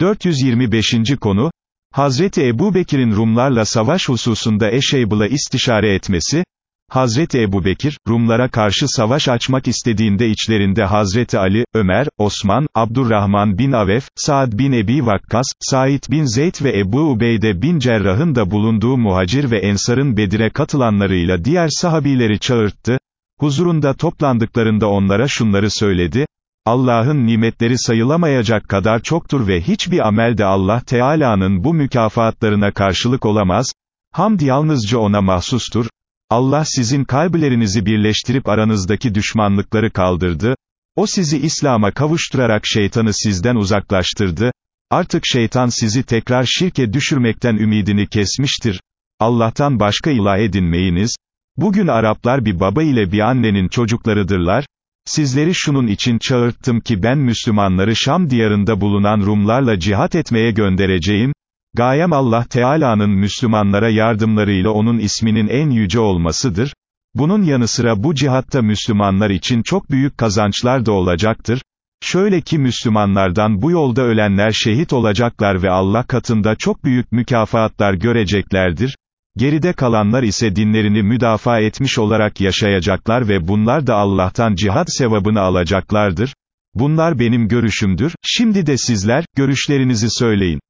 425. konu, Hazreti Ebu Bekir'in Rumlarla savaş hususunda Eşeybıl'a istişare etmesi, Hazreti Ebu Bekir, Rumlara karşı savaş açmak istediğinde içlerinde Hazreti Ali, Ömer, Osman, Abdurrahman bin Avef, Saad bin Ebi Vakkas, Said bin Zeyd ve Ebu Ubeyde bin Cerrah'ın da bulunduğu muhacir ve ensarın Bedir'e katılanlarıyla diğer sahabileri çağırttı, huzurunda toplandıklarında onlara şunları söyledi, Allah'ın nimetleri sayılamayacak kadar çoktur ve hiçbir amel de Allah Teala'nın bu mükafatlarına karşılık olamaz, hamd yalnızca ona mahsustur, Allah sizin kalplerinizi birleştirip aranızdaki düşmanlıkları kaldırdı, o sizi İslam'a kavuşturarak şeytanı sizden uzaklaştırdı, artık şeytan sizi tekrar şirke düşürmekten ümidini kesmiştir, Allah'tan başka ilah edinmeyiniz, bugün Araplar bir baba ile bir annenin çocuklarıdırlar, Sizleri şunun için çağırttım ki ben Müslümanları Şam diyarında bulunan Rumlarla cihat etmeye göndereceğim, gayem Allah Teala'nın Müslümanlara yardımlarıyla onun isminin en yüce olmasıdır, bunun yanı sıra bu cihatta Müslümanlar için çok büyük kazançlar da olacaktır, şöyle ki Müslümanlardan bu yolda ölenler şehit olacaklar ve Allah katında çok büyük mükafatlar göreceklerdir, Geride kalanlar ise dinlerini müdafaa etmiş olarak yaşayacaklar ve bunlar da Allah'tan cihat sevabını alacaklardır. Bunlar benim görüşümdür, şimdi de sizler, görüşlerinizi söyleyin.